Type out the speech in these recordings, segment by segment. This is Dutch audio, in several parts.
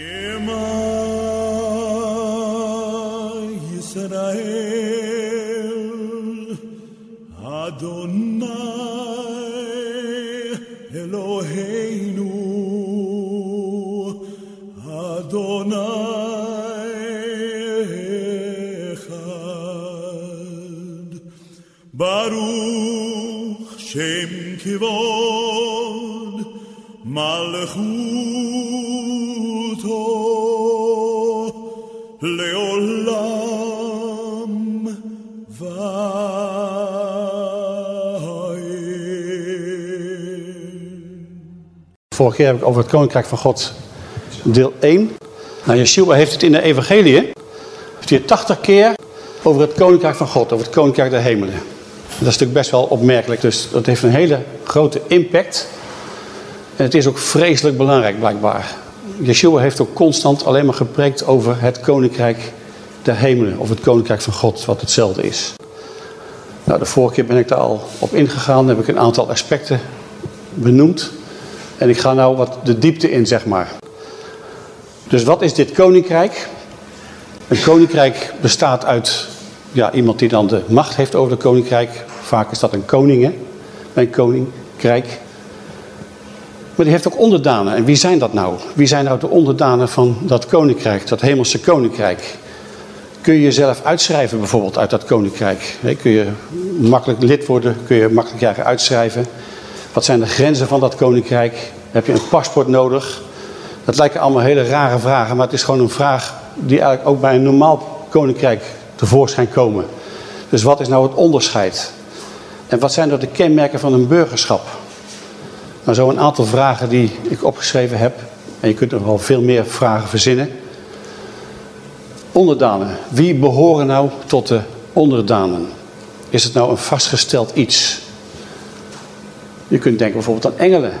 Shema Yisrael keer heb ik over het Koninkrijk van God deel 1. Nou, Yeshua heeft het in de evangelie, heeft hij 80 keer over het Koninkrijk van God, over het Koninkrijk der Hemelen. Dat is natuurlijk best wel opmerkelijk, dus dat heeft een hele grote impact. En het is ook vreselijk belangrijk blijkbaar. Yeshua heeft ook constant alleen maar gepreekt over het Koninkrijk der Hemelen, of het Koninkrijk van God, wat hetzelfde is. Nou, de vorige keer ben ik daar al op ingegaan, heb ik een aantal aspecten benoemd. En ik ga nou wat de diepte in, zeg maar. Dus wat is dit koninkrijk? Een koninkrijk bestaat uit ja, iemand die dan de macht heeft over het koninkrijk. Vaak is dat een koning, hè? Een koninkrijk. Maar die heeft ook onderdanen. En wie zijn dat nou? Wie zijn nou de onderdanen van dat koninkrijk, dat hemelse koninkrijk? Kun je jezelf uitschrijven bijvoorbeeld uit dat koninkrijk? Kun je makkelijk lid worden? Kun je makkelijk je uitschrijven? Wat zijn de grenzen van dat koninkrijk? Heb je een paspoort nodig? Dat lijken allemaal hele rare vragen, maar het is gewoon een vraag die eigenlijk ook bij een normaal koninkrijk tevoorschijn komen. Dus wat is nou het onderscheid? En wat zijn nou de kenmerken van een burgerschap? Nou, zo een aantal vragen die ik opgeschreven heb. En je kunt er wel veel meer vragen verzinnen. Onderdanen. Wie behoren nou tot de onderdanen? Is het nou een vastgesteld iets? Je kunt denken bijvoorbeeld aan engelen.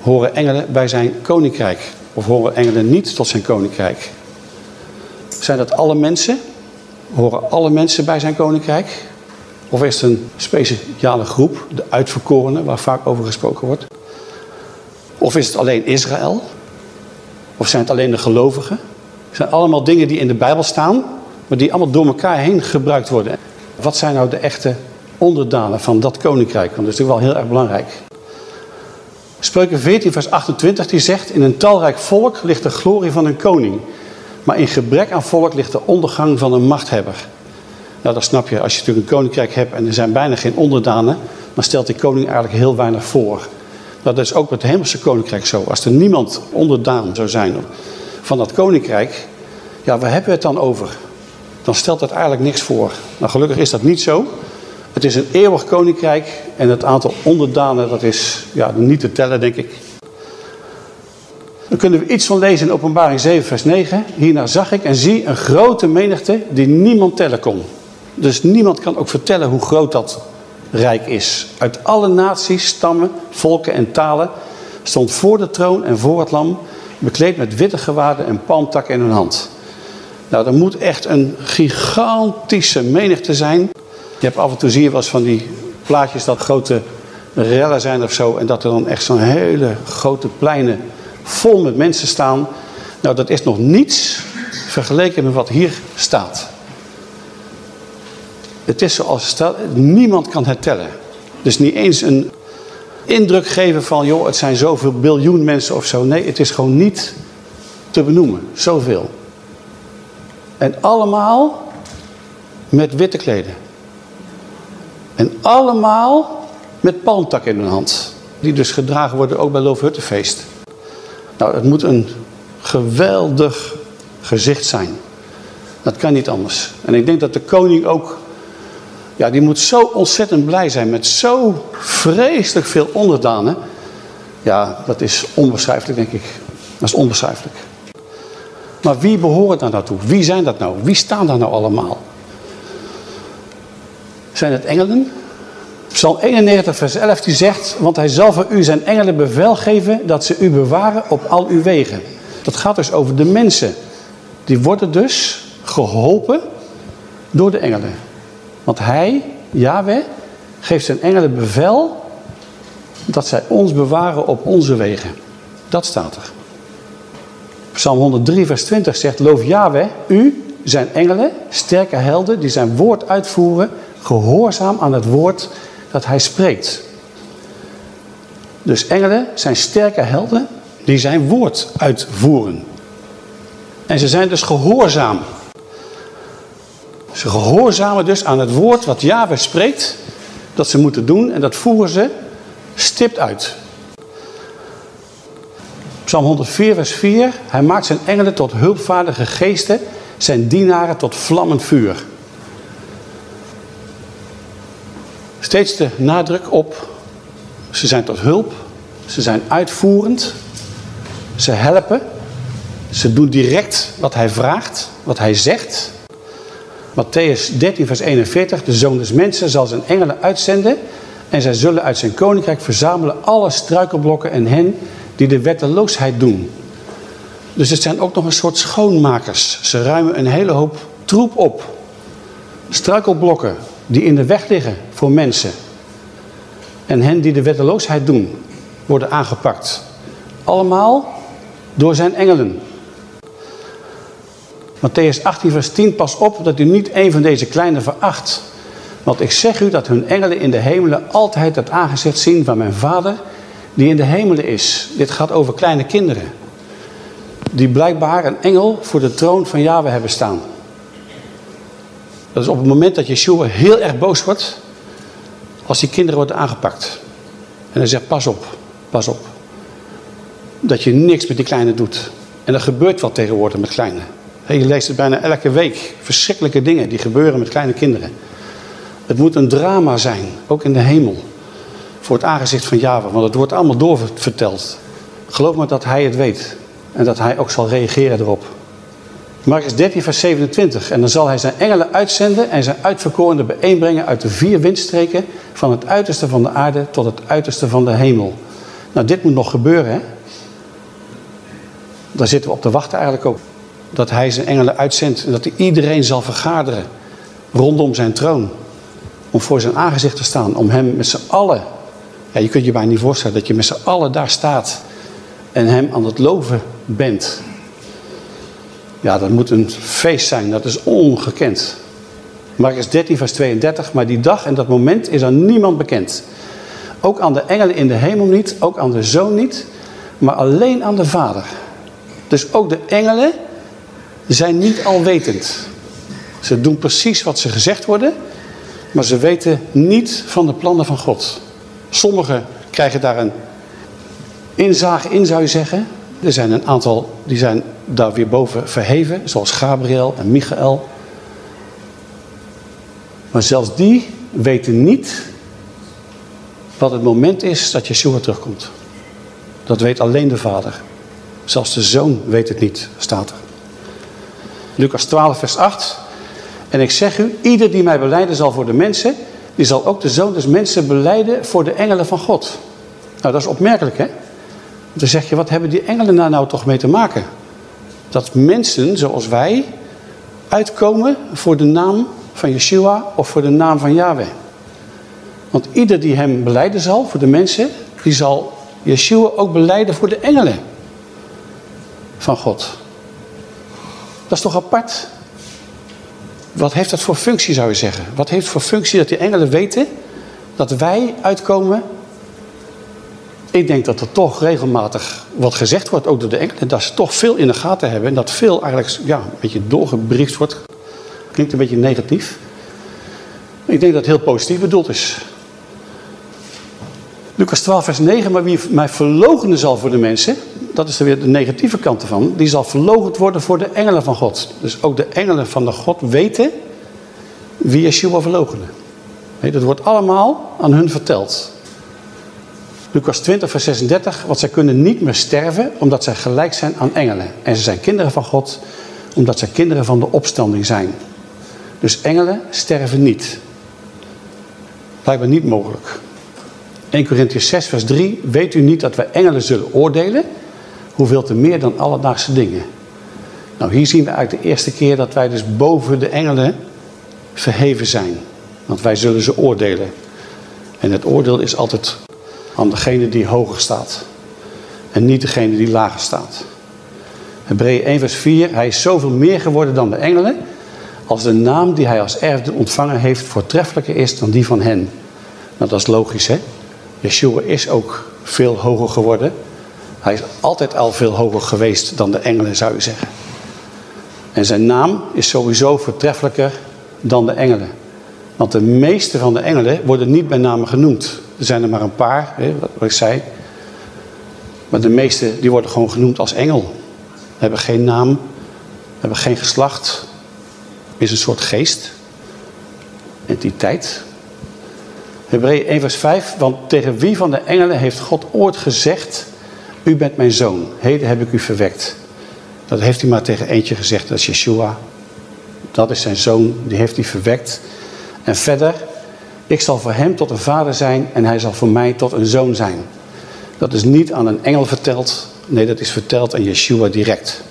Horen engelen bij zijn koninkrijk? Of horen engelen niet tot zijn koninkrijk? Zijn dat alle mensen? Horen alle mensen bij zijn koninkrijk? Of is het een speciale groep, de uitverkorenen, waar vaak over gesproken wordt? Of is het alleen Israël? Of zijn het alleen de gelovigen? Het zijn allemaal dingen die in de Bijbel staan, maar die allemaal door elkaar heen gebruikt worden. Wat zijn nou de echte onderdanen van dat koninkrijk? Want dat is natuurlijk wel heel erg belangrijk. Spreuken 14 vers 28 die zegt, in een talrijk volk ligt de glorie van een koning. Maar in gebrek aan volk ligt de ondergang van een machthebber. Nou, dat snap je. Als je natuurlijk een koninkrijk hebt en er zijn bijna geen onderdanen, dan stelt die koning eigenlijk heel weinig voor. Dat is ook met het hemelse koninkrijk zo. Als er niemand onderdaan zou zijn van dat koninkrijk, ja, waar hebben we het dan over? Dan stelt dat eigenlijk niks voor. Nou, gelukkig is dat niet zo. Het is een eeuwig koninkrijk en het aantal onderdanen, dat is ja, niet te tellen, denk ik. Dan kunnen we iets van lezen in openbaring 7 vers 9. Hierna zag ik en zie een grote menigte die niemand tellen kon. Dus niemand kan ook vertellen hoe groot dat rijk is. Uit alle naties, stammen, volken en talen stond voor de troon en voor het lam, bekleed met witte gewaden en palmtakken in hun hand. Nou, er moet echt een gigantische menigte zijn. Je hebt af en toe zie je wel eens van die plaatjes dat grote rellen zijn of zo. En dat er dan echt zo'n hele grote pleinen vol met mensen staan. Nou, dat is nog niets vergeleken met wat hier staat. Het is zoals niemand kan het tellen. Dus niet eens een indruk geven van, joh, het zijn zoveel biljoen mensen of zo. Nee, het is gewoon niet te benoemen. Zoveel. En allemaal met witte kleden. En allemaal met palmtak in hun hand. Die dus gedragen worden ook bij Loofhuttenfeest. Nou, het moet een geweldig gezicht zijn. Dat kan niet anders. En ik denk dat de koning ook... Ja, die moet zo ontzettend blij zijn met zo vreselijk veel onderdanen. Ja, dat is onbeschrijfelijk, denk ik. Dat is onbeschrijfelijk. Maar wie behoort daar naartoe? Wie zijn dat nou? Wie staan daar nou allemaal? Zijn het engelen? Psalm 91 vers 11 die zegt, want hij zal voor u zijn engelen bevel geven dat ze u bewaren op al uw wegen. Dat gaat dus over de mensen. Die worden dus geholpen door de engelen. Want hij, Yahweh, geeft zijn engelen bevel dat zij ons bewaren op onze wegen. Dat staat er. Psalm 103 vers 20 zegt, loof Yahweh, u zijn engelen, sterke helden, die zijn woord uitvoeren, gehoorzaam aan het woord dat hij spreekt. Dus engelen zijn sterke helden die zijn woord uitvoeren. En ze zijn dus gehoorzaam. Ze gehoorzamen dus aan het woord wat Yahweh spreekt, dat ze moeten doen en dat voeren ze stipt uit. Psalm 104 vers 4, hij maakt zijn engelen tot hulpvaardige geesten, zijn dienaren tot vlammend vuur. Steeds de nadruk op, ze zijn tot hulp, ze zijn uitvoerend, ze helpen, ze doen direct wat hij vraagt, wat hij zegt. Matthäus 13 vers 41, de zoon des mensen zal zijn engelen uitzenden en zij zullen uit zijn koninkrijk verzamelen alle struikelblokken en hen die de wetteloosheid doen. Dus het zijn ook nog een soort schoonmakers. Ze ruimen een hele hoop troep op. Struikelblokken die in de weg liggen voor mensen. En hen die de wetteloosheid doen, worden aangepakt. Allemaal door zijn engelen. Matthäus 18 vers 10, pas op dat u niet een van deze kleine veracht. Want ik zeg u dat hun engelen in de hemelen altijd het aangezicht zien van mijn vader die in de hemelen is. Dit gaat over kleine kinderen. Die blijkbaar een engel voor de troon van Yahweh hebben staan. Dat is op het moment dat Yeshua heel erg boos wordt. Als die kinderen worden aangepakt. En hij zegt pas op, pas op. Dat je niks met die kleine doet. En dat gebeurt wel tegenwoordig met kleine. Je leest het bijna elke week. Verschrikkelijke dingen die gebeuren met kleine kinderen. Het moet een drama zijn, ook in de hemel. Voor het aangezicht van Java, want het wordt allemaal doorverteld. Geloof me dat hij het weet. En dat hij ook zal reageren erop. Marcus 13 vers 27. En dan zal hij zijn engelen uitzenden en zijn uitverkorenen bijeenbrengen uit de vier windstreken. Van het uiterste van de aarde tot het uiterste van de hemel. Nou dit moet nog gebeuren hè. Daar zitten we op te wachten eigenlijk ook. Dat hij zijn engelen uitzendt en dat hij iedereen zal vergaderen rondom zijn troon. Om voor zijn aangezicht te staan. Om hem met z'n allen. Ja, je kunt je bijna niet voorstellen dat je met z'n allen daar staat. En hem aan het loven bent. Ja, dat moet een feest zijn. Dat is ongekend. Marcus 13 vers 32. Maar die dag en dat moment is aan niemand bekend. Ook aan de engelen in de hemel niet. Ook aan de zoon niet. Maar alleen aan de vader. Dus ook de engelen zijn niet alwetend. Ze doen precies wat ze gezegd worden. Maar ze weten niet van de plannen van God. Sommigen krijgen daar een inzage in, zou je zeggen. Er zijn een aantal die zijn daar weer boven verheven. Zoals Gabriel en Michael. Maar zelfs die weten niet wat het moment is dat Yeshua terugkomt. Dat weet alleen de vader. Zelfs de zoon weet het niet, staat er. Lucas 12 vers 8. En ik zeg u, ieder die mij beleiden zal voor de mensen, die zal ook de zoon des mensen beleiden voor de engelen van God. Nou, dat is opmerkelijk, hè? Dan zeg je, wat hebben die engelen daar nou toch mee te maken? Dat mensen zoals wij uitkomen voor de naam van Yeshua of voor de naam van Yahweh. Want ieder die hem beleiden zal voor de mensen, die zal Yeshua ook beleiden voor de engelen van God. Dat is toch apart? Wat heeft dat voor functie zou je zeggen? Wat heeft voor functie dat die engelen weten dat wij uitkomen? Ik denk dat er toch regelmatig wat gezegd wordt, ook door de engelen. Dat ze toch veel in de gaten hebben. En dat veel eigenlijk ja, een beetje doorgebriefd wordt. Klinkt een beetje negatief. Ik denk dat het heel positief bedoeld is. Lucas 12 vers 9, maar wie mij verlogenen zal voor de mensen, dat is er weer de negatieve kant ervan, die zal verlogend worden voor de engelen van God. Dus ook de engelen van de God weten wie Yeshua verlogenen. Dat wordt allemaal aan hun verteld. Lucas 20 vers 36, want zij kunnen niet meer sterven omdat zij gelijk zijn aan engelen. En ze zijn kinderen van God omdat zij kinderen van de opstanding zijn. Dus engelen sterven niet. Blijkbaar niet mogelijk. 1 Corinthians 6 vers 3, weet u niet dat wij engelen zullen oordelen? Hoeveel te meer dan alledaagse dingen. Nou, hier zien we eigenlijk de eerste keer dat wij dus boven de engelen verheven zijn. Want wij zullen ze oordelen. En het oordeel is altijd aan degene die hoger staat. En niet degene die lager staat. Hebreeën 1 vers 4. Hij is zoveel meer geworden dan de engelen. Als de naam die hij als erfde ontvangen heeft voortreffelijker is dan die van hen. Nou dat is logisch hè. Yeshua is ook veel hoger geworden. Hij is altijd al veel hoger geweest dan de engelen zou je zeggen. En zijn naam is sowieso voortreffelijker dan de engelen. Want de meeste van de engelen worden niet bij namen genoemd. Er zijn er maar een paar, wat ik zei. Maar de meeste die worden gewoon genoemd als engel. Hebben geen naam, hebben geen geslacht. Is een soort geest. Entiteit. Hebreeën 1 vers 5. Want tegen wie van de engelen heeft God ooit gezegd... U bent mijn zoon, heden heb ik u verwekt. Dat heeft hij maar tegen eentje gezegd, dat is Yeshua. Dat is zijn zoon, die heeft hij verwekt. En verder, ik zal voor hem tot een vader zijn en hij zal voor mij tot een zoon zijn. Dat is niet aan een engel verteld, nee dat is verteld aan Yeshua direct.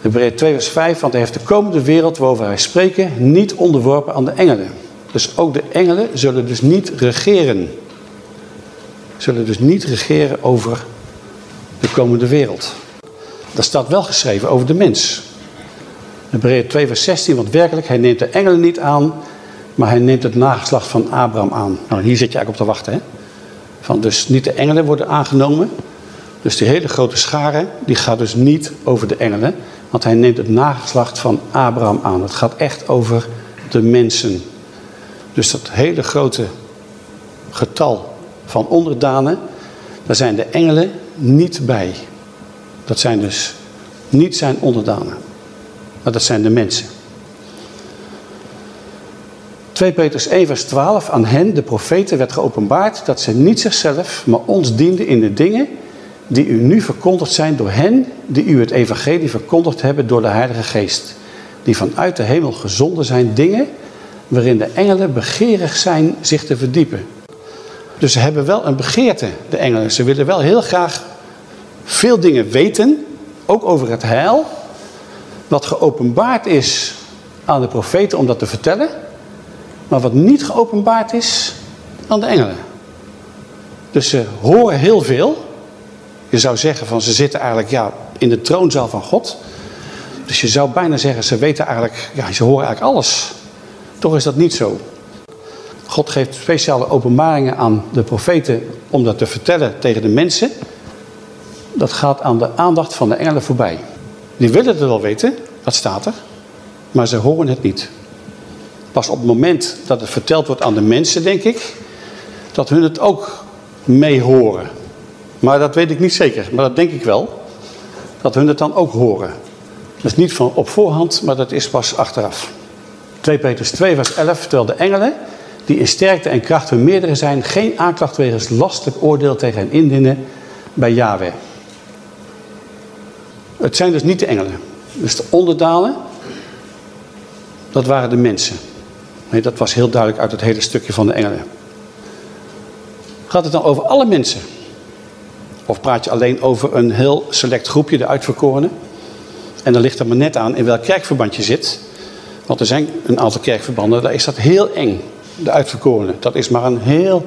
Hebreeën 2 vers 5, want hij heeft de komende wereld waarover wij spreken niet onderworpen aan de engelen. Dus ook de engelen zullen dus niet regeren. Zullen dus niet regeren over de komende wereld. Dat staat wel geschreven over de mens. Hebreeën 2 vers 16, want werkelijk, hij neemt de engelen niet aan, maar hij neemt het nageslacht van Abraham aan. Nou, hier zit je eigenlijk op te wachten. Hè? Van dus niet de engelen worden aangenomen. Dus die hele grote schare, die gaat dus niet over de engelen. Want hij neemt het nageslacht van Abraham aan. Het gaat echt over de mensen. Dus dat hele grote getal van onderdanen, daar zijn de engelen niet bij. Dat zijn dus niet zijn onderdanen. Maar dat zijn de mensen. 2 Petrus 1 vers 12. Aan hen, de profeten, werd geopenbaard dat ze niet zichzelf, maar ons dienden in de dingen die u nu verkondigd zijn door hen die u het evangelie verkondigd hebben door de Heilige Geest. Die vanuit de hemel gezonden zijn dingen waarin de engelen begeerig zijn zich te verdiepen. Dus ze hebben wel een begeerte, de engelen. Ze willen wel heel graag veel dingen weten, ook over het heil. Wat geopenbaard is aan de profeten om dat te vertellen. Maar wat niet geopenbaard is aan de engelen. Dus ze horen heel veel. Je zou zeggen van ze zitten eigenlijk ja, in de troonzaal van God. Dus je zou bijna zeggen ze weten eigenlijk, ja ze horen eigenlijk alles. Toch is dat niet zo. God geeft speciale openbaringen aan de profeten om dat te vertellen tegen de mensen. Dat gaat aan de aandacht van de engelen voorbij. Die willen het wel weten, dat staat er, maar ze horen het niet. Pas op het moment dat het verteld wordt aan de mensen, denk ik, dat hun het ook mee horen. Maar dat weet ik niet zeker, maar dat denk ik wel. Dat hun het dan ook horen. Dat is niet van op voorhand, maar dat is pas achteraf. 2 Petrus 2 vers 11, terwijl de engelen die in sterkte en kracht hun meerdere zijn, geen aanklacht wegens lastelijk oordeel tegen hen indienen bij Yahweh. Het zijn dus niet de engelen. Dus de onderdalen, dat waren de mensen. Nee, dat was heel duidelijk uit het hele stukje van de engelen. Gaat het dan over alle mensen? Of praat je alleen over een heel select groepje, de uitverkorenen? En dan ligt er maar net aan in welk kerkverband je zit. Want er zijn een aantal kerkverbanden, daar is dat heel eng de uitverkorenen. Dat is maar een heel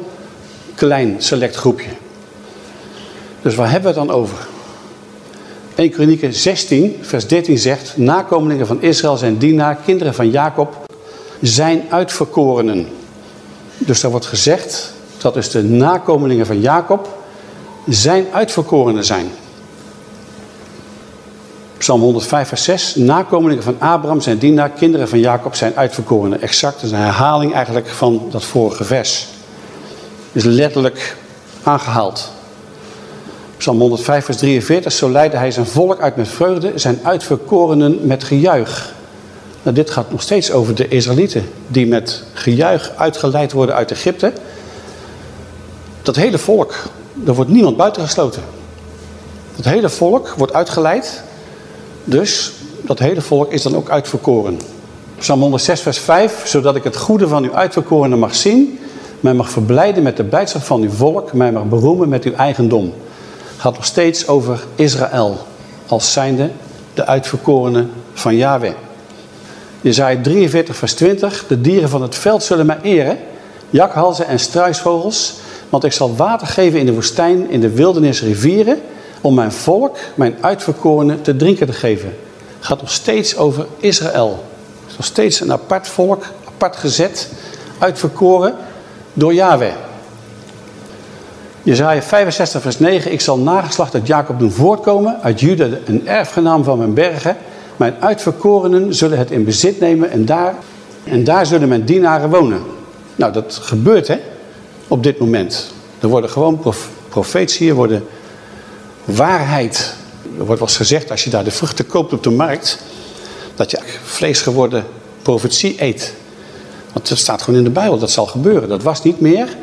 klein select groepje. Dus waar hebben we het dan over? 1 Kronieken 16 vers 13 zegt... Nakomelingen van Israël zijn dienaar, kinderen van Jacob... zijn uitverkorenen. Dus daar wordt gezegd dat dus de nakomelingen van Jacob... zijn uitverkorenen zijn. Psalm 105 vers 6. Nakomelingen van Abraham zijn dienaar, kinderen van Jacob zijn uitverkorenen. Exact, dat is een herhaling eigenlijk van dat vorige vers. Is letterlijk aangehaald. Psalm 105 vers 43. Zo leidde hij zijn volk uit met vreugde, zijn uitverkorenen met gejuich. Nou, dit gaat nog steeds over de Israëlieten die met gejuich uitgeleid worden uit Egypte. Dat hele volk, er wordt niemand buitengesloten. Het hele volk wordt uitgeleid dus dat hele volk is dan ook uitverkoren. Psalm 106 vers 5. Zodat ik het goede van uw uitverkorenen mag zien. Mij mag verblijden met de blijdschap van uw volk. Mij mag beroemen met uw eigendom. Gaat nog steeds over Israël. Als zijnde de uitverkorenen van Yahweh. Jezaja 43 vers 20. De dieren van het veld zullen mij eren. Jakhalzen en struisvogels. Want ik zal water geven in de woestijn, in de wildernis rivieren om mijn volk, mijn uitverkorenen, te drinken te geven. Gaat nog steeds over Israël. Nog steeds een apart volk, apart gezet, uitverkoren door Yahweh. Jezaja 65 vers 9. Ik zal nageslacht uit Jacob doen voortkomen, uit Juda een erfgenaam van mijn bergen. Mijn uitverkorenen zullen het in bezit nemen en daar, en daar zullen mijn dienaren wonen. Nou, dat gebeurt hè, op dit moment. Er worden gewoon prof profetieën, worden waarheid. Er wordt wel gezegd, als je daar de vruchten koopt op de markt, dat je vlees geworden profetie eet. Want het staat gewoon in de Bijbel, dat zal gebeuren. Dat was niet meer,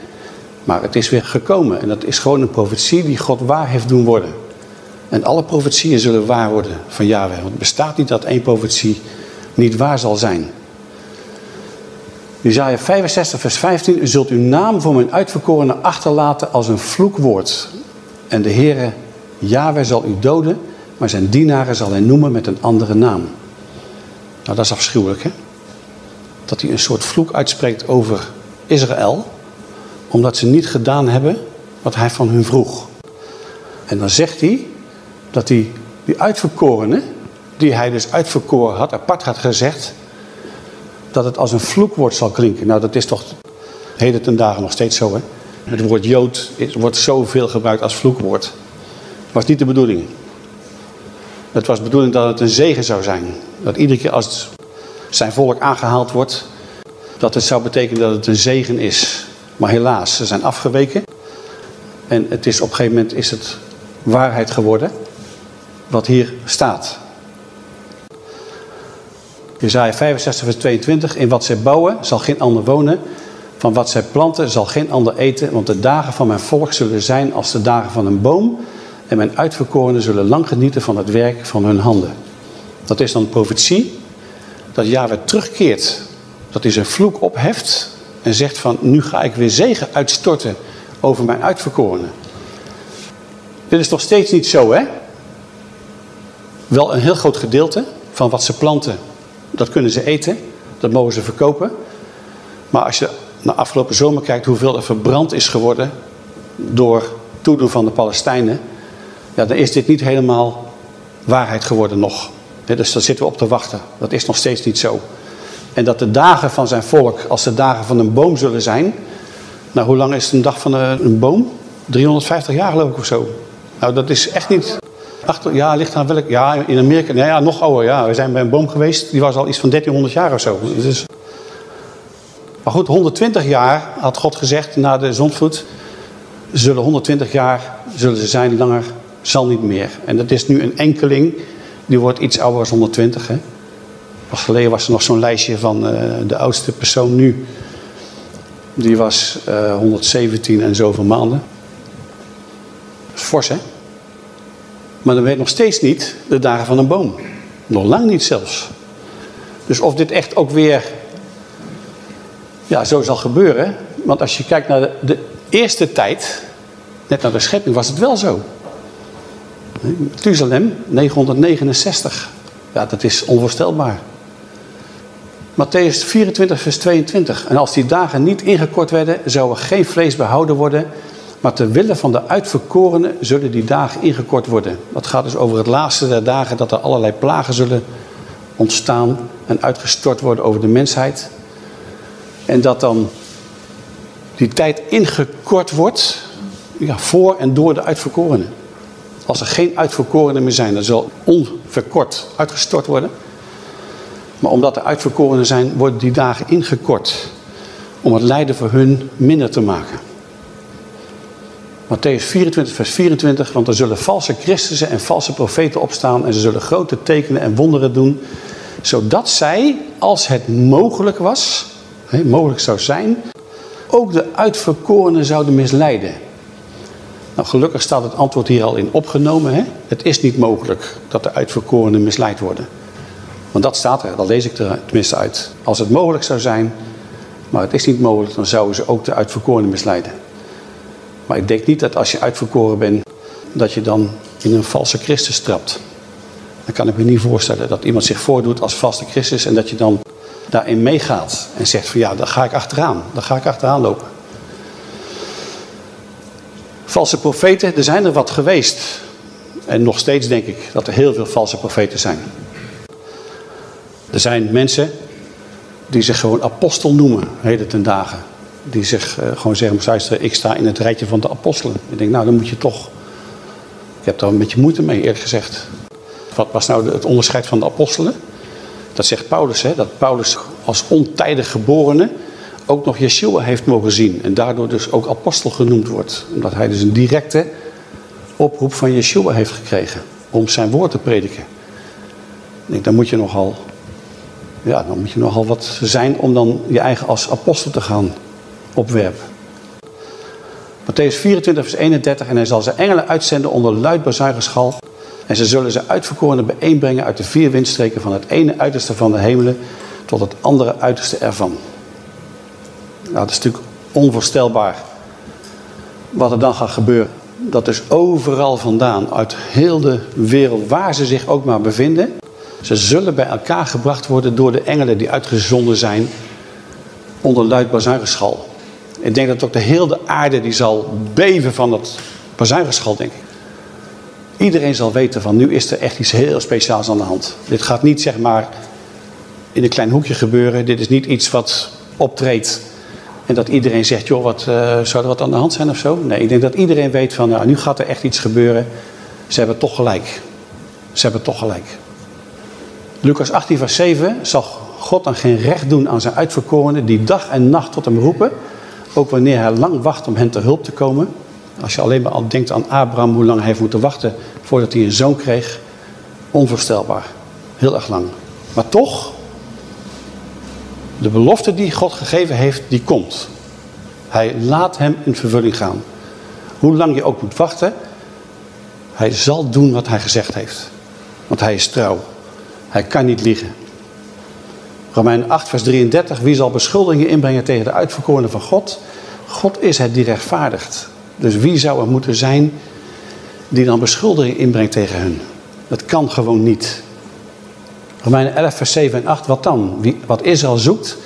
maar het is weer gekomen. En dat is gewoon een profetie die God waar heeft doen worden. En alle profetieën zullen waar worden van Yahweh. Want het bestaat niet dat één profetie niet waar zal zijn. Isaiah 65 vers 15. U zult uw naam voor mijn uitverkorene achterlaten als een vloekwoord. En de Heere Yahweh zal u doden, maar zijn dienaren zal hij noemen met een andere naam. Nou, dat is afschuwelijk, hè? Dat hij een soort vloek uitspreekt over Israël, omdat ze niet gedaan hebben wat hij van hun vroeg. En dan zegt hij dat hij die uitverkorenen, die hij dus uitverkoren had, apart had gezegd, dat het als een vloekwoord zal klinken. Nou, dat is toch heden ten dagen nog steeds zo, hè? Het woord Jood wordt zoveel gebruikt als vloekwoord was niet de bedoeling. Het was de bedoeling dat het een zegen zou zijn. Dat iedere keer als zijn volk aangehaald wordt, dat het zou betekenen dat het een zegen is. Maar helaas, ze zijn afgeweken. En het is, op een gegeven moment is het waarheid geworden, wat hier staat. Jezaja 65 vers 22, in wat zij bouwen zal geen ander wonen. Van wat zij planten zal geen ander eten, want de dagen van mijn volk zullen zijn als de dagen van een boom en mijn uitverkorenen zullen lang genieten van het werk van hun handen. Dat is dan profetie dat Yahweh terugkeert. Dat hij zijn vloek opheft en zegt van nu ga ik weer zegen uitstorten over mijn uitverkorenen. Dit is nog steeds niet zo hè. Wel een heel groot gedeelte van wat ze planten, dat kunnen ze eten. Dat mogen ze verkopen. Maar als je naar afgelopen zomer kijkt hoeveel er verbrand is geworden door toedoen van de Palestijnen ja, dan is dit niet helemaal waarheid geworden nog. dus daar zitten we op te wachten. Dat is nog steeds niet zo. En dat de dagen van zijn volk als de dagen van een boom zullen zijn. Nou, hoe lang is een dag van een boom? 350 jaar geloof ik of zo. Nou, dat is echt niet... Achter, ja, ligt aan welk... Ja, in Amerika... Nee, ja, nog ouder. Ja. We zijn bij een boom geweest. Die was al iets van 1300 jaar of zo. Dus, maar goed, 120 jaar had God gezegd na de zondvloed. Zullen 120 jaar zullen ze zijn langer zal niet meer. En dat is nu een enkeling, die wordt iets ouder dan 120. Hè? Pas geleden was er nog zo'n lijstje van uh, de oudste persoon nu. Die was uh, eh, 117 en zoveel maanden. Dat is fors, hè? Maar dan weet nog steeds niet de dagen van een boom. Nog lang niet zelfs. Dus of dit echt ook weer ja, zo zal gebeuren. Want als je kijkt naar de, de eerste tijd, net naar de schepping, was het wel zo. Methuselem, 969. Ja, dat is onvoorstelbaar. Matthäus 24, vers 22. En als die dagen niet ingekort werden, zou er geen vlees behouden worden. Maar ter wille van de uitverkorenen zullen die dagen ingekort worden. Dat gaat dus over het laatste der dagen, dat er allerlei plagen zullen ontstaan en uitgestort worden over de mensheid. En dat dan die tijd ingekort wordt ja, voor en door de uitverkorenen. Als er geen uitverkorenen meer zijn, dan zal onverkort uitgestort worden. Maar omdat er uitverkorenen zijn, worden die dagen ingekort. Om het lijden voor hun minder te maken. Matthäus 24 vers 24. Want er zullen valse christenen en valse profeten opstaan. En ze zullen grote tekenen en wonderen doen. Zodat zij, als het mogelijk was, mogelijk zou zijn, ook de uitverkorenen zouden misleiden. Nou, gelukkig staat het antwoord hier al in opgenomen. Hè? Het is niet mogelijk dat de uitverkorenen misleid worden. Want dat staat er, dat lees ik er tenminste uit. Als het mogelijk zou zijn, maar het is niet mogelijk, dan zouden ze ook de uitverkorenen misleiden. Maar ik denk niet dat als je uitverkoren bent, dat je dan in een valse Christus trapt. Dan kan ik me niet voorstellen dat iemand zich voordoet als vaste Christus en dat je dan daarin meegaat en zegt van ja, daar ga ik achteraan, daar ga ik achteraan lopen. Valse profeten, er zijn er wat geweest. En nog steeds denk ik dat er heel veel valse profeten zijn. Er zijn mensen die zich gewoon apostel noemen, heden ten dagen. Die zich uh, gewoon zeggen, ik sta in het rijtje van de apostelen. Ik denk, nou dan moet je toch... Ik heb daar een beetje moeite mee, eerlijk gezegd. Wat was nou het onderscheid van de apostelen? Dat zegt Paulus, hè, dat Paulus als ontijdig geborene ook nog Yeshua heeft mogen zien. En daardoor dus ook apostel genoemd wordt. Omdat hij dus een directe oproep van Yeshua heeft gekregen. Om zijn woord te prediken. Ik denk, dan moet je nogal, ja, dan moet je nogal wat zijn om dan je eigen als apostel te gaan opwerpen. Matthäus 24 vers 31. En hij zal zijn engelen uitzenden onder luid bazuigenschal. En ze zullen ze uitverkorenen bijeenbrengen uit de vier windstreken van het ene uiterste van de hemelen tot het andere uiterste ervan. Nou, dat is natuurlijk onvoorstelbaar wat er dan gaat gebeuren. Dat is overal vandaan, uit heel de wereld, waar ze zich ook maar bevinden. Ze zullen bij elkaar gebracht worden door de engelen die uitgezonden zijn onder luid bazuigenschal. Ik denk dat ook de hele aarde die zal beven van dat bazuigenschal, denk ik. Iedereen zal weten van nu is er echt iets heel speciaals aan de hand. Dit gaat niet zeg maar in een klein hoekje gebeuren. Dit is niet iets wat optreedt en dat iedereen zegt, joh, wat, uh, zou er wat aan de hand zijn of zo? Nee, ik denk dat iedereen weet van, nou, nu gaat er echt iets gebeuren. Ze hebben toch gelijk. Ze hebben toch gelijk. Lucas 18 vers 7 zal God dan geen recht doen aan zijn uitverkorenen die dag en nacht tot hem roepen. Ook wanneer hij lang wacht om hen te hulp te komen. Als je alleen maar al denkt aan Abraham, hoe lang hij heeft moeten wachten voordat hij een zoon kreeg. Onvoorstelbaar. Heel erg lang. Maar toch, de belofte die God gegeven heeft, die komt. Hij laat hem in vervulling gaan. Hoe lang je ook moet wachten, hij zal doen wat hij gezegd heeft. Want hij is trouw. Hij kan niet liegen. Romein 8 vers 33. Wie zal beschuldigingen inbrengen tegen de uitverkorenen van God? God is het die rechtvaardigt. Dus wie zou er moeten zijn die dan beschuldiging inbrengt tegen hun? Dat kan gewoon niet. Romeinen 11 vers 7 en 8. Wat dan? Wie, wat Israël zoekt,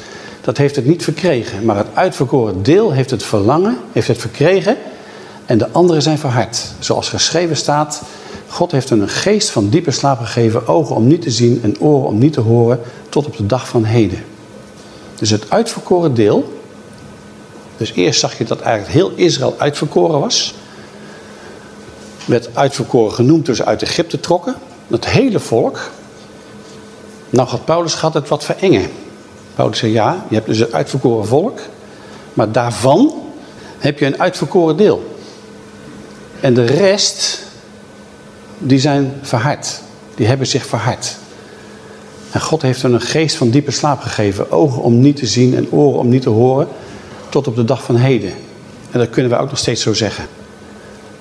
dat heeft het niet verkregen. Maar het uitverkoren deel heeft het verlangen, heeft het verkregen. En de anderen zijn verhard. Zoals geschreven staat, God heeft hun een geest van diepe slaap gegeven, ogen om niet te zien en oren om niet te horen, tot op de dag van heden. Dus het uitverkoren deel, dus eerst zag je dat eigenlijk heel Israël uitverkoren was. Werd uitverkoren genoemd ze uit Egypte trokken. Het hele volk. Nou gaat Paulus gaat het wat verengen. Paulus zei ja, je hebt dus een uitverkoren volk. Maar daarvan heb je een uitverkoren deel. En de rest, die zijn verhard. Die hebben zich verhard. En God heeft hun een geest van diepe slaap gegeven. Ogen om niet te zien en oren om niet te horen tot op de dag van heden. En dat kunnen wij ook nog steeds zo zeggen.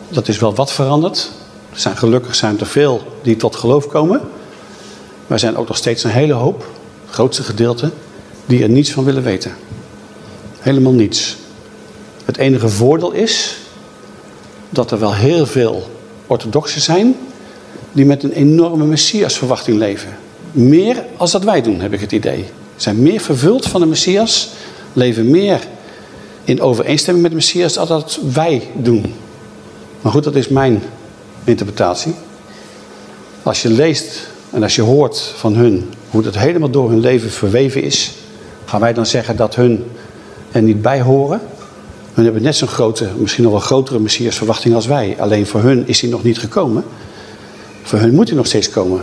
Dat is wel wat veranderd. Er zijn gelukkig zijn er veel die tot geloof komen. Maar er zijn ook nog steeds een hele hoop, het grootste gedeelte, die er niets van willen weten. Helemaal niets. Het enige voordeel is dat er wel heel veel orthodoxen zijn die met een enorme messiasverwachting leven. Meer als dat wij doen, heb ik het idee. Zijn meer vervuld van de messias, leven meer in overeenstemming met de Messias als dat wij doen. Maar goed, dat is mijn interpretatie. Als je leest en als je hoort van hun hoe dat helemaal door hun leven verweven is, gaan wij dan zeggen dat hun er niet bij horen? Hun hebben net zo'n grote, misschien nog wel grotere Messiasverwachting als wij. Alleen voor hun is hij nog niet gekomen. Voor hun moet hij nog steeds komen.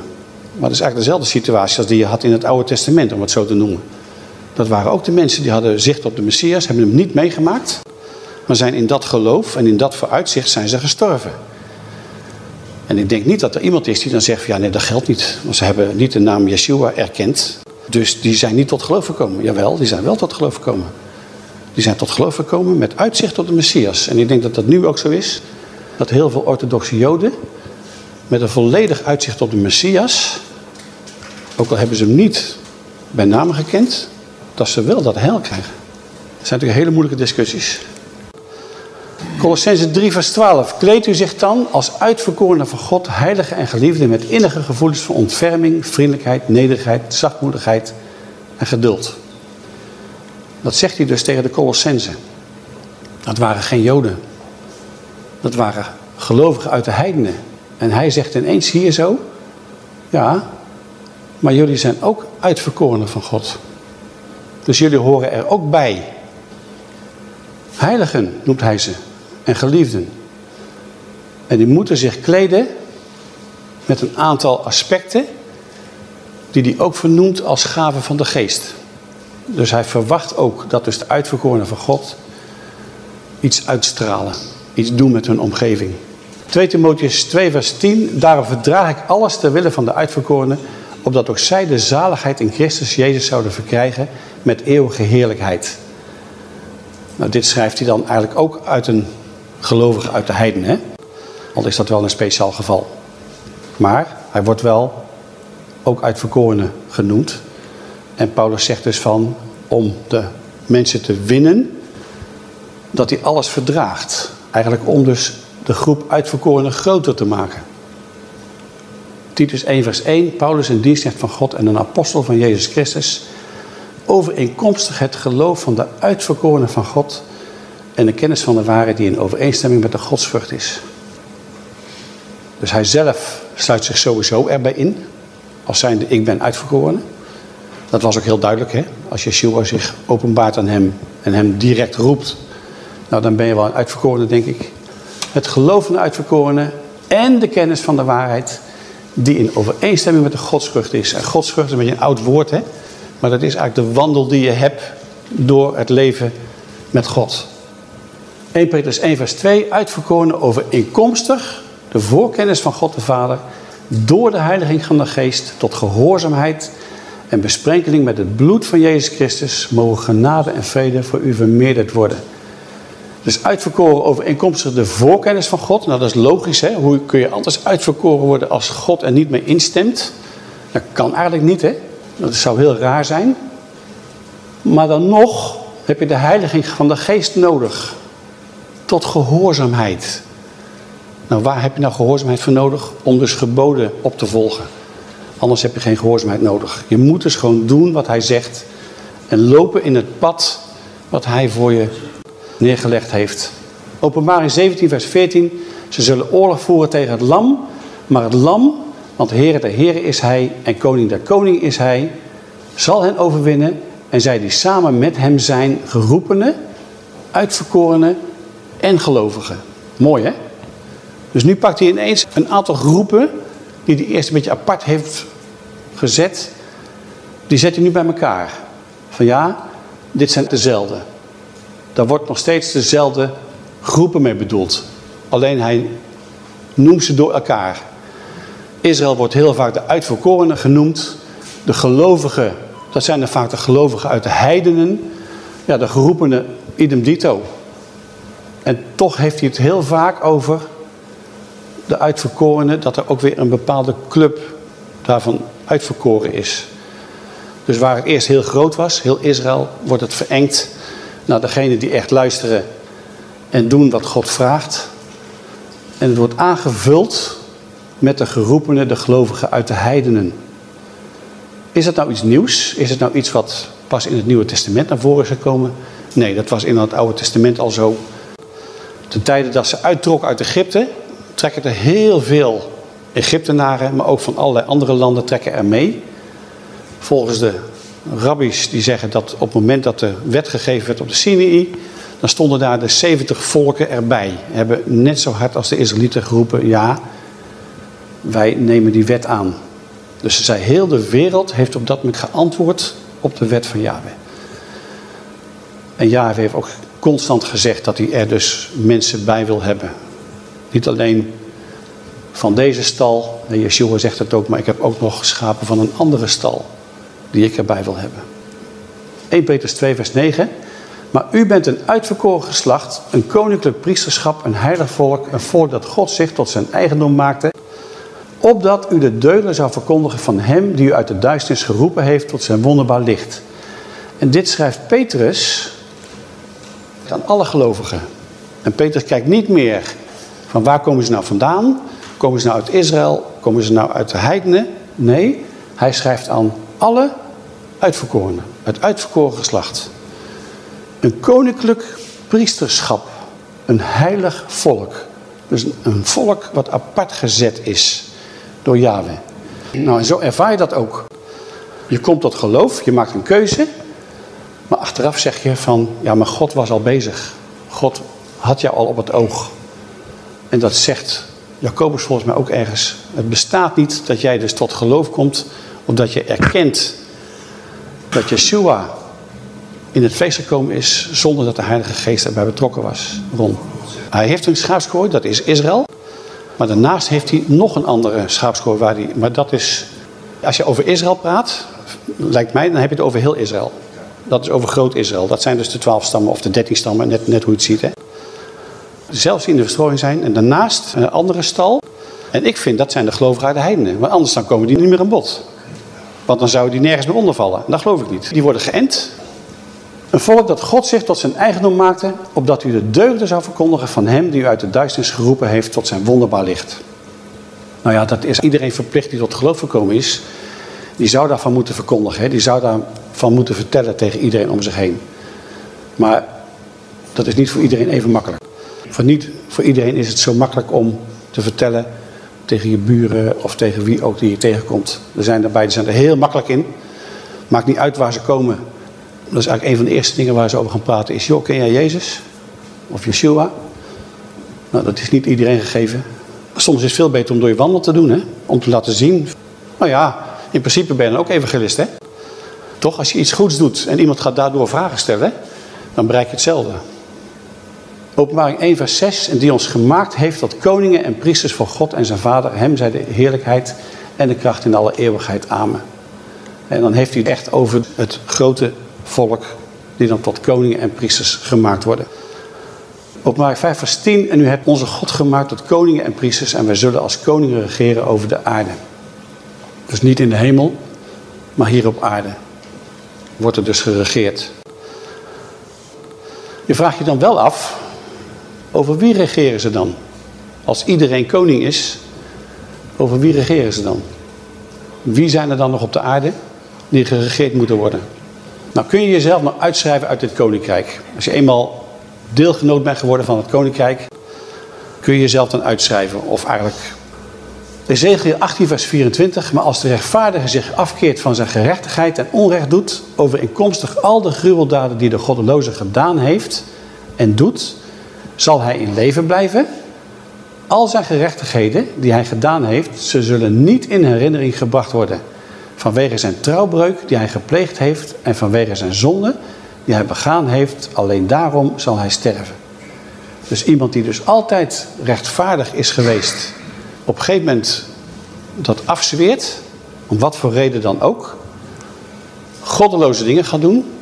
Maar dat is eigenlijk dezelfde situatie als die je had in het Oude Testament, om het zo te noemen. Dat waren ook de mensen die hadden zicht op de Messias, hebben hem niet meegemaakt. Maar zijn in dat geloof en in dat vooruitzicht zijn ze gestorven. En ik denk niet dat er iemand is die dan zegt, van, ja nee dat geldt niet. Want ze hebben niet de naam Yeshua erkend. Dus die zijn niet tot geloof gekomen. Jawel, die zijn wel tot geloof gekomen. Die zijn tot geloof gekomen met uitzicht op de Messias. En ik denk dat dat nu ook zo is. Dat heel veel orthodoxe joden met een volledig uitzicht op de Messias. Ook al hebben ze hem niet bij naam gekend dat ze wel dat heil krijgen. Dat zijn natuurlijk hele moeilijke discussies. Colossense 3 vers 12. Kleed u zich dan als uitverkorene van God, heilige en geliefde met innige gevoelens van ontferming, vriendelijkheid, nederigheid, zachtmoedigheid en geduld. Dat zegt hij dus tegen de Colossense. Dat waren geen Joden. Dat waren gelovigen uit de heidenen. En hij zegt ineens hier zo, ja, maar jullie zijn ook uitverkorenen van God. Dus jullie horen er ook bij. Heiligen noemt hij ze en geliefden. En die moeten zich kleden met een aantal aspecten die hij ook vernoemt als gaven van de geest. Dus hij verwacht ook dat dus de uitverkorenen van God iets uitstralen. Iets doen met hun omgeving. 2 Timotheus 2 vers 10. Daarom verdraag ik alles ter wille van de uitverkorenen. Opdat ook zij de zaligheid in Christus Jezus zouden verkrijgen met eeuwige heerlijkheid. Nou, dit schrijft hij dan eigenlijk ook uit een gelovige uit de heiden. Hè? Al is dat wel een speciaal geval. Maar hij wordt wel ook uitverkorenen genoemd. En Paulus zegt dus van om de mensen te winnen, dat hij alles verdraagt. Eigenlijk om dus de groep uitverkorenen groter te maken. Titus 1 vers 1, Paulus een dienstnecht van God en een apostel van Jezus Christus, overeenkomstig het geloof van de uitverkorenen van God en de kennis van de waarheid die in overeenstemming met de godsvrucht is. Dus hij zelf sluit zich sowieso erbij in, als zijnde ik ben uitverkoren. Dat was ook heel duidelijk, hè? als Yeshua zich openbaart aan hem en hem direct roept, nou dan ben je wel een uitverkorene, denk ik. Het geloof van de en de kennis van de waarheid, die in overeenstemming met de godsvrucht is. En godsvrucht is een beetje een oud woord, hè? maar dat is eigenlijk de wandel die je hebt door het leven met God. 1 Petrus 1 vers 2, uitverkorene overeenkomstig de voorkennis van God de Vader, door de heiliging van de geest tot gehoorzaamheid en besprenkeling met het bloed van Jezus Christus, mogen genade en vrede voor u vermeerderd worden. Dus uitverkoren overeenkomstig de voorkennis van God. Nou, dat is logisch, hè? Hoe kun je anders uitverkoren worden als God er niet mee instemt? Dat kan eigenlijk niet, hè? Dat zou heel raar zijn. Maar dan nog heb je de heiliging van de geest nodig. Tot gehoorzaamheid. Nou, waar heb je nou gehoorzaamheid voor nodig? Om dus geboden op te volgen. Anders heb je geen gehoorzaamheid nodig. Je moet dus gewoon doen wat hij zegt. En lopen in het pad wat hij voor je neergelegd heeft. Openbaring 17 vers 14. Ze zullen oorlog voeren tegen het lam. Maar het lam, want Heer de Heer is hij en koning der koning is hij, zal hen overwinnen. En zij die samen met hem zijn geroepenen, uitverkorenen en gelovigen. Mooi hè? Dus nu pakt hij ineens een aantal groepen die hij eerst een beetje apart heeft gezet. Die zet hij nu bij elkaar. Van ja, dit zijn dezelfde. Daar wordt nog steeds dezelfde groepen mee bedoeld. Alleen hij noemt ze door elkaar. Israël wordt heel vaak de uitverkorenen genoemd. De gelovigen, dat zijn dan vaak de gelovigen uit de heidenen. Ja, de geroepenen idem dito. En toch heeft hij het heel vaak over de uitverkorenen, dat er ook weer een bepaalde club daarvan uitverkoren is. Dus waar het eerst heel groot was, heel Israël, wordt het verengd naar degenen die echt luisteren en doen wat God vraagt. En het wordt aangevuld met de geroepenen, de gelovigen uit de heidenen. Is dat nou iets nieuws? Is het nou iets wat pas in het Nieuwe Testament naar voren is gekomen? Nee, dat was in het Oude Testament al zo. Ten tijde dat ze uittrokken uit Egypte, trekken er heel veel Egyptenaren, maar ook van allerlei andere landen trekken er mee. Volgens de rabbies die zeggen dat op het moment dat de wet gegeven werd op de Sinai, dan stonden daar de 70 volken erbij. Hebben net zo hard als de Israëlieten geroepen, ja, wij nemen die wet aan. Dus ze zei, heel de wereld heeft op dat moment geantwoord op de wet van Yahweh. En Yahweh heeft ook constant gezegd dat hij er dus mensen bij wil hebben. Niet alleen van deze stal, Yeshua zegt het ook, maar ik heb ook nog schapen van een andere stal die ik erbij wil hebben. 1 Petrus 2 vers 9. Maar u bent een uitverkoren geslacht, een koninklijk priesterschap, een heilig volk, een volk dat God zich tot zijn eigendom maakte, opdat u de deugden zou verkondigen van hem die u uit de duisternis geroepen heeft tot zijn wonderbaar licht. En dit schrijft Petrus aan alle gelovigen. En Petrus kijkt niet meer van waar komen ze nou vandaan? Komen ze nou uit Israël? Komen ze nou uit de heidenen? Nee, hij schrijft aan alle uitverkorenen. Het uitverkoren geslacht. Een koninklijk priesterschap. Een heilig volk. Dus een volk wat apart gezet is door Yahweh. Nou, en zo ervaar je dat ook. Je komt tot geloof, je maakt een keuze. Maar achteraf zeg je van, ja, maar God was al bezig. God had jou al op het oog. En dat zegt Jacobus volgens mij ook ergens. Het bestaat niet dat jij dus tot geloof komt, omdat je erkent dat Yeshua in het feest gekomen is zonder dat de Heilige Geest erbij betrokken was. Ron. Hij heeft een schaapskooi, dat is Israël. Maar daarnaast heeft hij nog een andere schaapskooi. Waar hij, maar dat is, als je over Israël praat, lijkt mij, dan heb je het over heel Israël. Dat is over groot Israël. Dat zijn dus de twaalf stammen of de dertien stammen, net, net hoe je het ziet. Hè? Zelfs die in de verstrooiing zijn. En daarnaast een andere stal. En ik vind dat zijn de gelovigen heidenen. Want anders dan komen die niet meer aan bod. Want dan zouden die nergens meer ondervallen. Dat geloof ik niet. Die worden geënt. Een volk dat God zich tot zijn eigendom maakte, opdat u de deugden zou verkondigen van hem die u uit de duisternis geroepen heeft tot zijn wonderbaar licht. Nou ja, dat is iedereen verplicht die tot geloof gekomen is. Die zou daarvan moeten verkondigen. Hè? Die zou daarvan moeten vertellen tegen iedereen om zich heen. Maar dat is niet voor iedereen even makkelijk. Voor niet voor iedereen is het zo makkelijk om te vertellen tegen je buren of tegen wie ook die je tegenkomt. Er zijn daarbij, die zijn er heel makkelijk in. Maakt niet uit waar ze komen. Dat is eigenlijk een van de eerste dingen waar ze over gaan praten. Is, joh, ken jij Jezus? Of Yeshua? Nou, dat is niet iedereen gegeven. Soms is het veel beter om door je wandel te doen. Hè? Om te laten zien. Nou ja, in principe ben je ook evangelist. Hè? Toch, als je iets goeds doet en iemand gaat daardoor vragen stellen. Dan bereik je hetzelfde. Openbaring 1 vers 6. En die ons gemaakt heeft tot koningen en priesters voor God en zijn vader. Hem zij de heerlijkheid en de kracht in alle eeuwigheid. Amen. En dan heeft hij het echt over het grote volk die dan tot koningen en priesters gemaakt worden. Openbaring 5 vers 10. En u hebt onze God gemaakt tot koningen en priesters en wij zullen als koningen regeren over de aarde. Dus niet in de hemel, maar hier op aarde. Wordt er dus geregeerd. Je vraagt je dan wel af, over wie regeren ze dan? Als iedereen koning is, over wie regeren ze dan? Wie zijn er dan nog op de aarde die geregeerd moeten worden? Nou kun je jezelf nog uitschrijven uit dit koninkrijk. Als je eenmaal deelgenoot bent geworden van het koninkrijk, kun je jezelf dan uitschrijven. Of eigenlijk, Ezekiel 18 vers 24, maar als de rechtvaardige zich afkeert van zijn gerechtigheid en onrecht doet, overeenkomstig al de gruweldaden die de goddeloze gedaan heeft en doet, zal hij in leven blijven. Al zijn gerechtigheden die hij gedaan heeft, ze zullen niet in herinnering gebracht worden vanwege zijn trouwbreuk die hij gepleegd heeft en vanwege zijn zonde die hij begaan heeft, alleen daarom zal hij sterven. Dus iemand die dus altijd rechtvaardig is geweest, op een gegeven moment dat afzweert, om wat voor reden dan ook, goddeloze dingen gaat doen,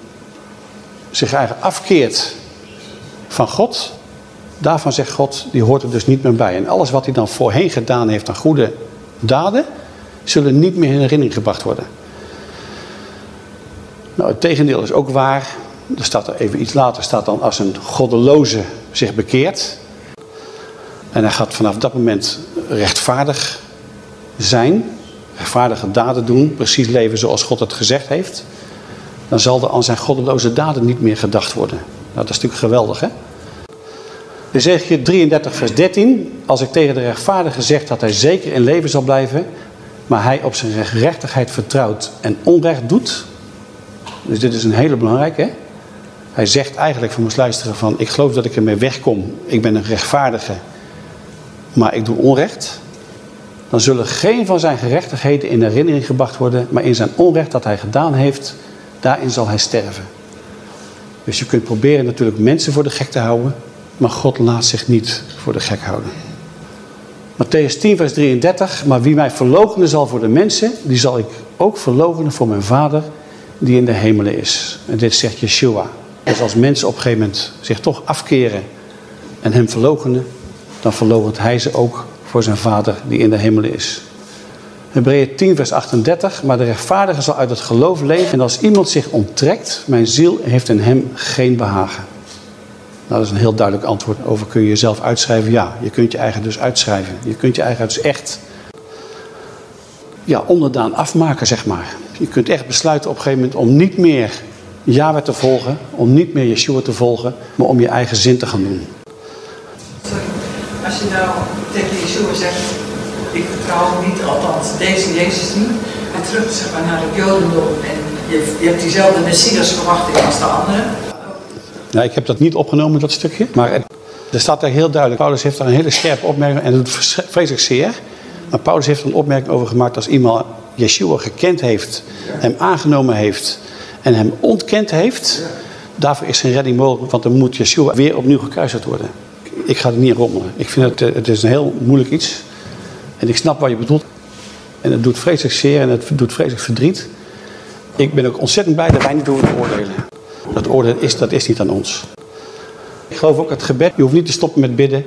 zich eigen afkeert van God, daarvan zegt God, die hoort er dus niet meer bij. En alles wat hij dan voorheen gedaan heeft aan goede daden, zullen niet meer in herinnering gebracht worden. Nou, het tegendeel is ook waar. Er staat er even iets later, staat dan als een goddeloze zich bekeert. En hij gaat vanaf dat moment rechtvaardig zijn. Rechtvaardige daden doen. Precies leven zoals God het gezegd heeft. Dan zal er aan zijn goddeloze daden niet meer gedacht worden. Nou, dat is natuurlijk geweldig, hè? Ezekiel 33 vers 13. Als ik tegen de rechtvaardige zeg dat hij zeker in leven zal blijven maar hij op zijn rechtigheid vertrouwt en onrecht doet. Dus dit is een hele belangrijke. Hij zegt eigenlijk van ons luisteren van, ik geloof dat ik ermee wegkom. Ik ben een rechtvaardige, maar ik doe onrecht. Dan zullen geen van zijn gerechtigheden in herinnering gebracht worden, maar in zijn onrecht dat hij gedaan heeft, daarin zal hij sterven. Dus je kunt proberen natuurlijk mensen voor de gek te houden, maar God laat zich niet voor de gek houden. Matthäus 10 vers 33. Maar wie mij verloochenen zal voor de mensen, die zal ik ook verloochenen voor mijn vader die in de hemelen is. En dit zegt Yeshua. Dus als mensen op een gegeven moment zich toch afkeren en hem verloochenen, dan verloochent hij ze ook voor zijn vader die in de hemelen is. Hebreeën 10 vers 38. Maar de rechtvaardige zal uit het geloof leven. En als iemand zich onttrekt, mijn ziel heeft in hem geen behagen. Nou, dat is een heel duidelijk antwoord over kun je jezelf uitschrijven. Ja, je kunt je eigen dus uitschrijven. Je kunt je eigen dus echt ja, onderdaan afmaken, zeg maar. Je kunt echt besluiten op een gegeven moment om niet meer Yahweh te volgen, om niet meer Yeshua te volgen, maar om je eigen zin te gaan doen. Als je nou tegen Yeshua zegt, ik vertrouw niet, althans deze Jezus niet, en terug zeg maar, naar het Jodendom en je, je hebt diezelfde Messias verwachting als de anderen. Nou, ik heb dat niet opgenomen, dat stukje. Maar het, er staat daar heel duidelijk, Paulus heeft daar een hele scherpe opmerking en dat doet vres- vreselijk zeer. Maar Paulus heeft er een opmerking over gemaakt als iemand Yeshua gekend heeft, hem aangenomen heeft en hem ontkend heeft. Daarvoor is geen redding mogelijk, want dan moet Yeshua weer opnieuw gekruisigd worden. Ik ga er niet rommelen. Ik vind het, eh, het is een heel moeilijk iets. En ik snap wat je bedoelt. En het doet vreselijk zeer en het doet vreselijk verdriet. Ik ben ook ontzettend blij dat wij niet hoeven te oordelen. Dat oordeel is, dat is niet aan ons. Ik geloof ook het gebed, je hoeft niet te stoppen met bidden.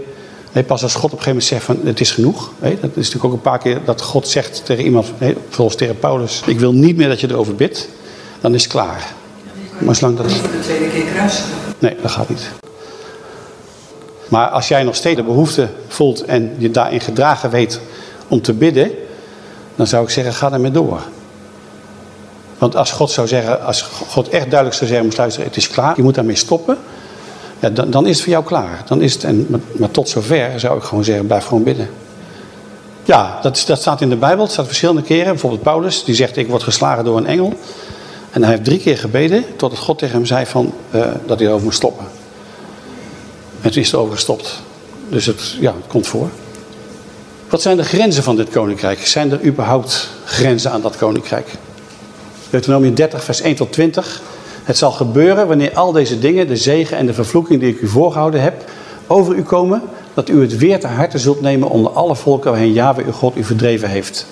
Nee, pas als God op een gegeven moment zegt van het is genoeg. hè, dat is natuurlijk ook een paar keer dat God zegt tegen iemand, hè, zoals tegen Paulus. Ik wil niet meer dat je erover bidt. Dan is het klaar. Maar zolang dat... Niet voor de tweede keer kruisigen. Nee, dat gaat niet. Maar als jij nog steeds de behoefte voelt en je daarin gedragen weet om te bidden, dan zou ik zeggen, ga ermee door. Want als God zou zeggen, als God echt duidelijk zou zeggen, moet luisteren, het is klaar, je moet daarmee stoppen, ja, dan, dan is het voor jou klaar. Dan is het, en, maar, tot zover zou ik gewoon zeggen, blijf gewoon bidden. Ja, dat, dat staat in de Bijbel, het staat verschillende keren. Bijvoorbeeld Paulus, die zegt, ik word geslagen door een engel. En hij heeft drie keer gebeden, totdat God tegen hem zei van, eh, dat hij erover moest stoppen. En toen is er over gestopt. Dus het, ja, het komt voor. Wat zijn de grenzen van dit koninkrijk? Zijn er überhaupt grenzen aan dat koninkrijk? Deuteronomium 30, vers 1 tot 20. Het zal gebeuren wanneer al deze dingen, de zegen en de vervloeking die ik u voorgehouden heb, over u komen, dat u het weer te harte zult nemen onder alle volken waarheen Yahweh uw God u verdreven heeft.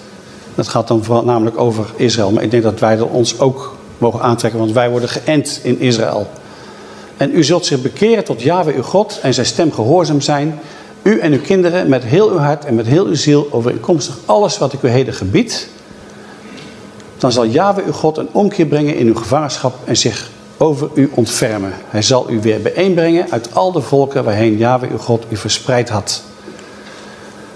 Dat gaat dan vooral namelijk over Israël. Maar ik denk dat wij er ons ook mogen aantrekken, want wij worden geënt in Israël. En u zult zich bekeren tot Yahweh uw God en zijn stem gehoorzaam zijn. U en uw kinderen met heel uw hart en met heel uw ziel overeenkomstig alles wat ik u heden gebied. Dan zal Yahweh uw God een omkeer brengen in uw gevangenschap en zich over u ontfermen. Hij zal u weer bijeenbrengen uit al de volken waarheen Yahweh uw God u verspreid had.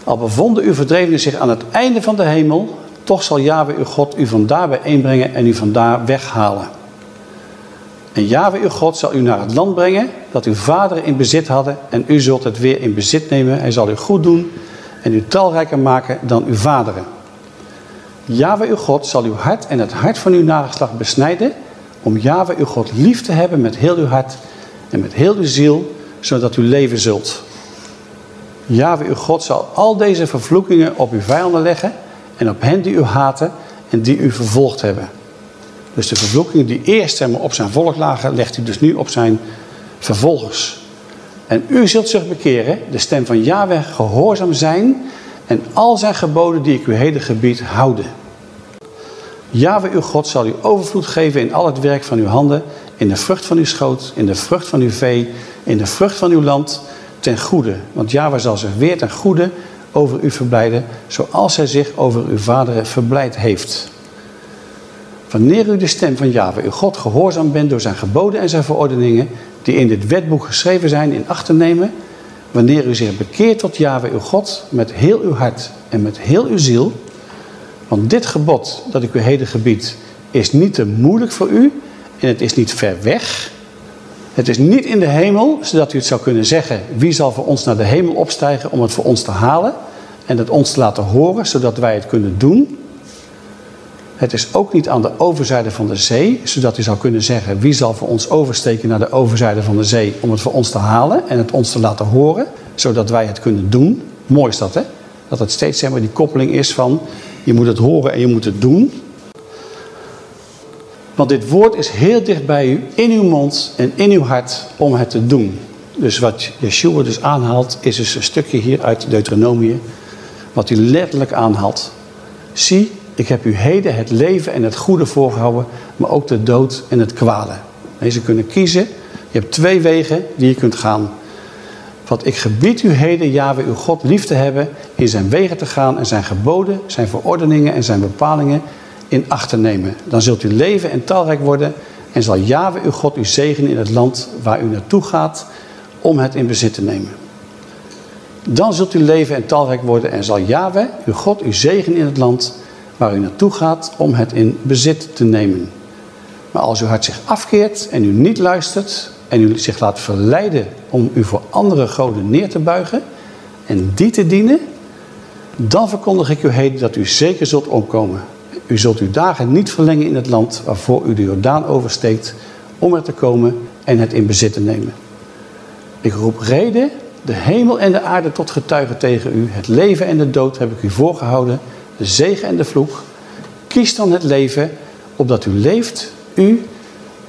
Al bevonden uw verdrevenen zich aan het einde van de hemel, toch zal Yahweh uw God u vandaar bijeenbrengen en u vandaar weghalen. En Yahweh uw God zal u naar het land brengen dat uw vaderen in bezit hadden en u zult het weer in bezit nemen. Hij zal u goed doen en u talrijker maken dan uw vaderen. Yahweh uw God zal uw hart en het hart van uw nageslacht besnijden om Yahweh uw God lief te hebben met heel uw hart en met heel uw ziel, zodat u leven zult. Yahweh uw God zal al deze vervloekingen op uw vijanden leggen en op hen die u haten en die u vervolgd hebben. Dus de vervloekingen die eerst op zijn volk lagen, legt hij dus nu op zijn vervolgers. En u zult zich bekeren, de stem van Yahweh gehoorzaam zijn en al zijn geboden die ik u heden gebied houden. Yahweh uw God zal u overvloed geven in al het werk van uw handen, in de vrucht van uw schoot, in de vrucht van uw vee, in de vrucht van uw land, ten goede. Want Yahweh zal zich weer ten goede over u verblijden, zoals hij zich over uw vaderen verblijd heeft. Wanneer u de stem van Yahweh, uw God, gehoorzaam bent door zijn geboden en zijn verordeningen, die in dit wetboek geschreven zijn, in acht te nemen, wanneer u zich bekeert tot Yahweh, uw God, met heel uw hart en met heel uw ziel, want dit gebod dat ik u heden gebied, is niet te moeilijk voor u en het is niet ver weg. Het is niet in de hemel, zodat u het zou kunnen zeggen, wie zal voor ons naar de hemel opstijgen om het voor ons te halen en het ons te laten horen, zodat wij het kunnen doen. Het is ook niet aan de overzijde van de zee, zodat u zou kunnen zeggen, wie zal voor ons oversteken naar de overzijde van de zee om het voor ons te halen en het ons te laten horen, zodat wij het kunnen doen. Mooi is dat, hè? Dat het steeds zeg die koppeling is van, je moet het horen en je moet het doen. Want dit woord is heel dicht bij u, in uw mond en in uw hart, om het te doen. Dus wat Yeshua dus aanhaalt, is dus een stukje hier uit Deuteronomium, wat hij letterlijk aanhaalt. Zie, ik heb u heden het leven en het goede voorgehouden, maar ook de dood en het kwade. Deze kunnen kiezen. Je hebt twee wegen die je kunt gaan. Wat ik gebied u heden, Yahweh uw God, lief te hebben, in zijn wegen te gaan en zijn geboden, zijn verordeningen en zijn bepalingen in acht te nemen. Dan zult u leven en talrijk worden en zal Yahweh uw God u zegenen in het land waar u naartoe gaat om het in bezit te nemen. Dan zult u leven en talrijk worden en zal Yahweh uw God u zegenen in het land waar u naartoe gaat om het in bezit te nemen. Maar als uw hart zich afkeert en u niet luistert en u zich laat verleiden om u voor andere goden neer te buigen en die te dienen, dan verkondig ik u heden dat u zeker zult omkomen. U zult uw dagen niet verlengen in het land waarvoor u de Jordaan oversteekt om er te komen en het in bezit te nemen. Ik roep reden, de hemel en de aarde tot getuigen tegen u. Het leven en de dood heb ik u voorgehouden, de zegen en de vloek. Kies dan het leven, opdat u leeft, u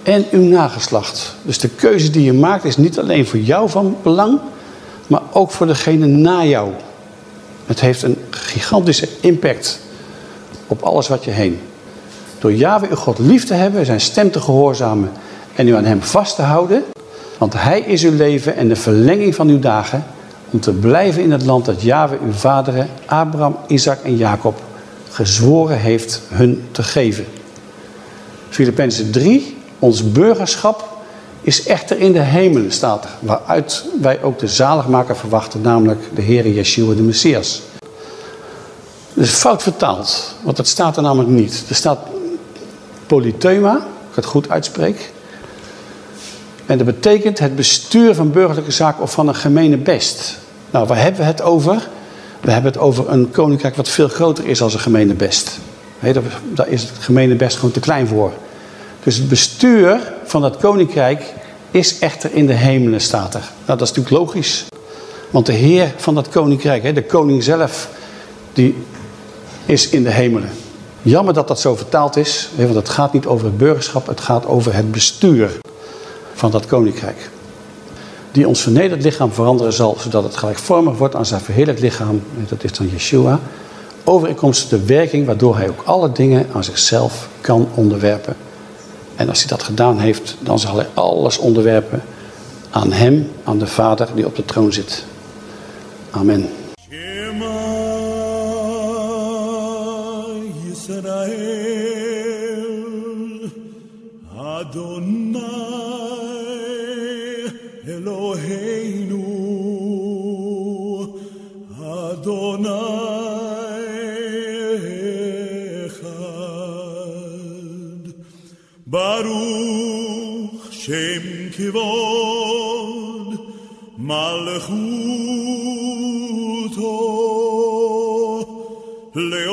en uw nageslacht. Dus de keuze die je maakt is niet alleen voor jou van belang, maar ook voor degene na jou. Het heeft een gigantische impact op alles wat je heen. Door Yahweh uw God lief te hebben, zijn stem te gehoorzamen en u aan hem vast te houden. Want hij is uw leven en de verlenging van uw dagen. Om te blijven in het land dat Yahweh uw vaderen, Abraham, Isaac en Jacob, gezworen heeft hun te geven. Filippenzen 3, ons burgerschap is echter in de hemelen, staat. Waaruit wij ook de zaligmaker verwachten, namelijk de Heer Yeshua de Messias. Dat is fout vertaald, want dat staat er namelijk niet. Er staat polyteuma, als ik het goed uitspreek. En dat betekent het bestuur van burgerlijke zaken of van een gemene best. Nou, waar hebben we het over? We hebben het over een koninkrijk wat veel groter is dan een gemene best. daar is het gemene best gewoon te klein voor. Dus het bestuur van dat koninkrijk is echter in de hemelen, staat er. Nou, dat is natuurlijk logisch. Want de heer van dat koninkrijk, de koning zelf, die is in de hemelen. Jammer dat dat zo vertaald is, want het gaat niet over het burgerschap, het gaat over het bestuur van dat koninkrijk. Die ons vernederd lichaam veranderen zal, zodat het gelijkvormig wordt aan zijn verheerlijk lichaam, dat is dan Yeshua, overeenkomstig de werking waardoor hij ook alle dingen aan zichzelf kan onderwerpen. En als hij dat gedaan heeft, dan zal hij alles onderwerpen aan hem, aan de Vader die op de troon zit. Amen. kivon malchuto oh, leo